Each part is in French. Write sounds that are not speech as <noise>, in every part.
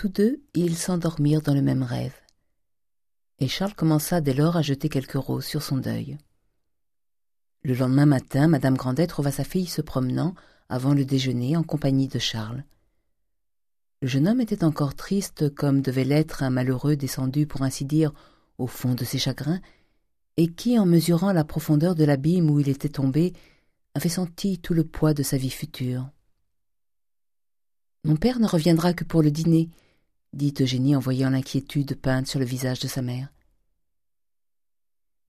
Tous deux, ils s'endormirent dans le même rêve. Et Charles commença dès lors à jeter quelques roses sur son deuil. Le lendemain matin, Madame Grandet trouva sa fille se promenant avant le déjeuner en compagnie de Charles. Le jeune homme était encore triste comme devait l'être un malheureux descendu, pour ainsi dire, au fond de ses chagrins, et qui, en mesurant la profondeur de l'abîme où il était tombé, avait senti tout le poids de sa vie future. Mon père ne reviendra que pour le dîner, dit Eugénie en voyant l'inquiétude peinte sur le visage de sa mère.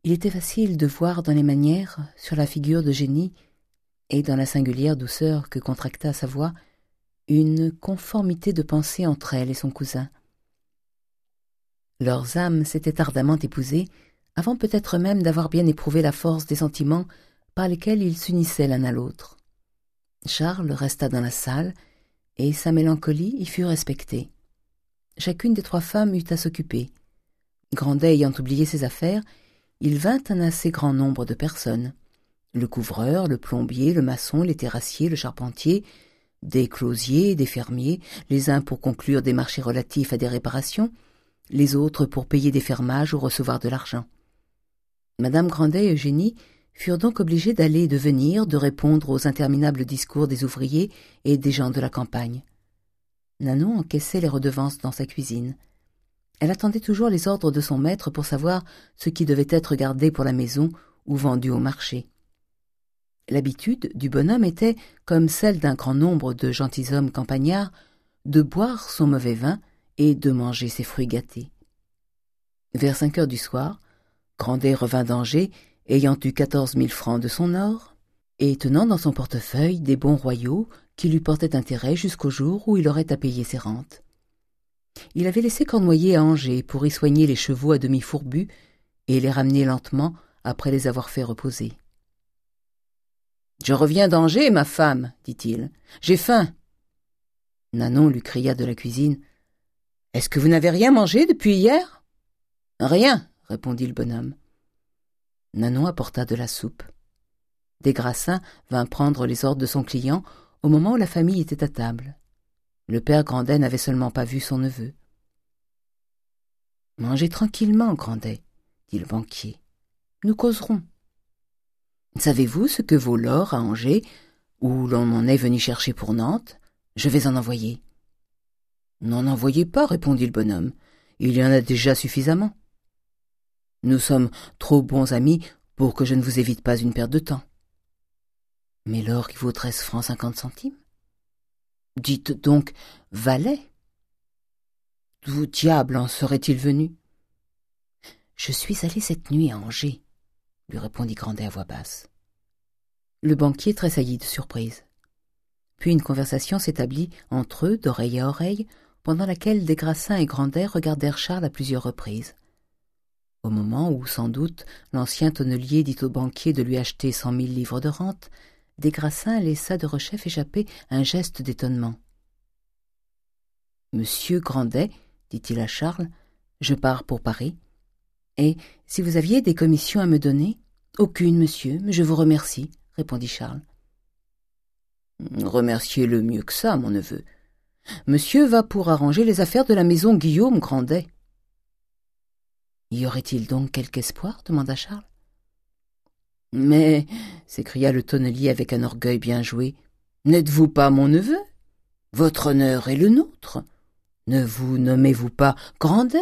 Il était facile de voir dans les manières, sur la figure d'Eugénie, et dans la singulière douceur que contracta sa voix, une conformité de pensée entre elle et son cousin. Leurs âmes s'étaient ardemment épousées, avant peut-être même d'avoir bien éprouvé la force des sentiments par lesquels ils s'unissaient l'un à l'autre. Charles resta dans la salle, et sa mélancolie y fut respectée. Chacune des trois femmes eut à s'occuper. Grandet ayant oublié ses affaires, il vint un assez grand nombre de personnes. Le couvreur, le plombier, le maçon, les terrassiers, le charpentier, des closiers, des fermiers, les uns pour conclure des marchés relatifs à des réparations, les autres pour payer des fermages ou recevoir de l'argent. Madame Grandet et Eugénie furent donc obligées d'aller et de venir, de répondre aux interminables discours des ouvriers et des gens de la campagne. Nanon encaissait les redevances dans sa cuisine. Elle attendait toujours les ordres de son maître pour savoir ce qui devait être gardé pour la maison ou vendu au marché. L'habitude du bonhomme était, comme celle d'un grand nombre de gentilshommes campagnards, de boire son mauvais vin et de manger ses fruits gâtés. Vers cinq heures du soir, Grandet revint d'Angers, ayant eu quatorze mille francs de son or, et tenant dans son portefeuille des bons royaux qui lui portaient intérêt jusqu'au jour où il aurait à payer ses rentes. Il avait laissé Cornoyer à Angers pour y soigner les chevaux à demi fourbus et les ramener lentement après les avoir fait reposer. Je reviens d'Angers, ma femme, dit-il. J'ai faim. Nanon lui cria de la cuisine. Est-ce que vous n'avez rien mangé depuis hier? Rien, répondit le bonhomme. Nanon apporta de la soupe. Desgrassins vint prendre les ordres de son client au moment où la famille était à table. Le père Grandet n'avait seulement pas vu son neveu. Mangez tranquillement, Grandet, dit le banquier. Nous causerons. Savez-vous ce que vaut l'or à Angers, où l'on en est venu chercher pour Nantes? Je vais en envoyer. N'en envoyez pas, répondit le bonhomme. Il y en a déjà suffisamment. Nous sommes trop bons amis pour que je ne vous évite pas une perte de temps. Mais l'or qui vaut treize francs cinquante centimes? Dites donc valet? D'où diable en serait-il venu? Je suis allé cette nuit à Angers, lui répondit Grandet à voix basse. Le banquier tressaillit de surprise. Puis une conversation s'établit entre eux d'oreille à oreille, pendant laquelle Desgrassins et Grandet regardèrent Charles à plusieurs reprises. Au moment où, sans doute, l'ancien tonnelier dit au banquier de lui acheter cent mille livres de rente, Desgrassins laissa de Rechef échapper un geste d'étonnement. Monsieur Grandet, dit-il à Charles, je pars pour Paris. Et si vous aviez des commissions à me donner? Aucune, monsieur, mais je vous remercie, répondit Charles. Remerciez-le mieux que ça, mon neveu. Monsieur va pour arranger les affaires de la maison Guillaume Grandet. Y aurait-il donc quelque espoir? demanda Charles. Mais, s'écria le tonnelier avec un orgueil bien joué, n'êtes-vous pas mon neveu? Votre honneur est le nôtre. Ne vous nommez-vous pas Grandet?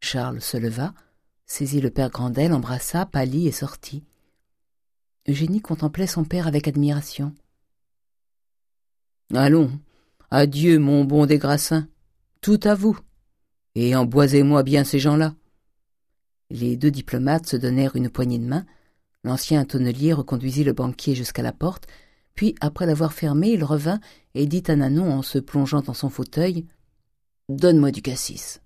Charles se leva, saisit le père Grandet, l'embrassa, pâlit et sortit. Eugénie contemplait son père avec admiration. Allons, adieu, mon bon Desgrassins, tout à vous, et emboisez-moi bien ces gens-là. Les deux diplomates se donnèrent une poignée de main. L'ancien tonnelier reconduisit le banquier jusqu'à la porte, puis, après l'avoir fermée, il revint et dit à Nanon en se plongeant dans son fauteuil « Donne-moi du cassis. »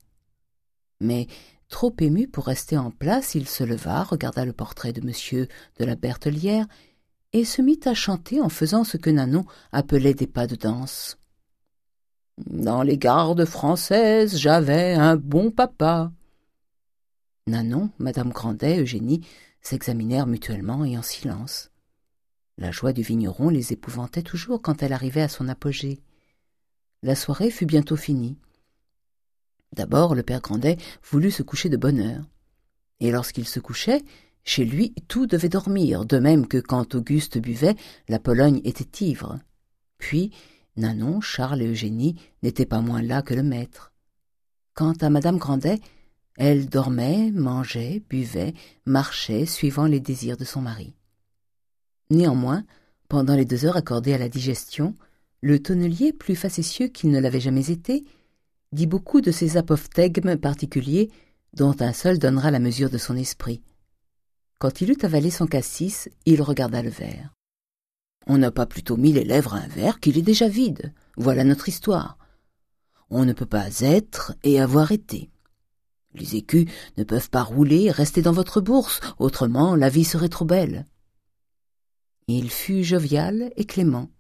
Mais, trop ému pour rester en place, il se leva, regarda le portrait de monsieur de la Bertellière et se mit à chanter en faisant ce que Nanon appelait des pas de danse. Dans les gardes françaises, j'avais un bon papa. Nanon, Madame Grandet, Eugénie s'examinèrent mutuellement et en silence. La joie du vigneron les épouvantait toujours quand elle arrivait à son apogée. la soirée fut bientôt finie. D'abord, le père Grandet voulut se coucher de bonne heure. Et lorsqu'il se couchait, chez lui, tout devait dormir, de même que quand Auguste buvait, la Pologne était ivre. Puis, Nanon, Charles et Eugénie n'étaient pas moins là que le maître. Quant à madame Grandet, elle dormait, mangeait, buvait, marchait, suivant les désirs de son mari. Néanmoins, pendant les deux heures accordées à la digestion, le tonnelier, plus facétieux qu'il ne l'avait jamais été, dit beaucoup de ces apophthegmes particuliers dont un seul donnera la mesure de son esprit. Quand il eut avalé son cassis, il regarda le verre. On n'a pas plutôt mis les lèvres à un verre qu'il est déjà vide. Voilà notre histoire. On ne peut pas être et avoir été. Les écus ne peuvent pas rouler et rester dans votre bourse, autrement la vie serait trop belle. Il fut jovial et clément.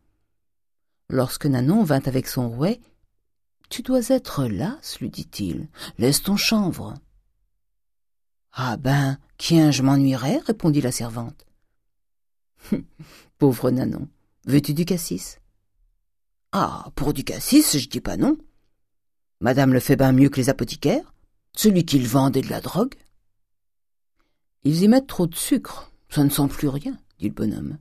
Lorsque Nanon vint avec son rouet, « Tu dois être lasse, lui dit-il. Laisse ton chanvre. Ah ben, quien je m'ennuierais, répondit la servante. <laughs> Pauvre Nanon, veux-tu du cassis Ah, pour du cassis, je dis pas non. Madame le fait bien mieux que les apothicaires. Celui qu'ils vendent est de la drogue. Ils y mettent trop de sucre, ça ne sent plus rien, dit le bonhomme.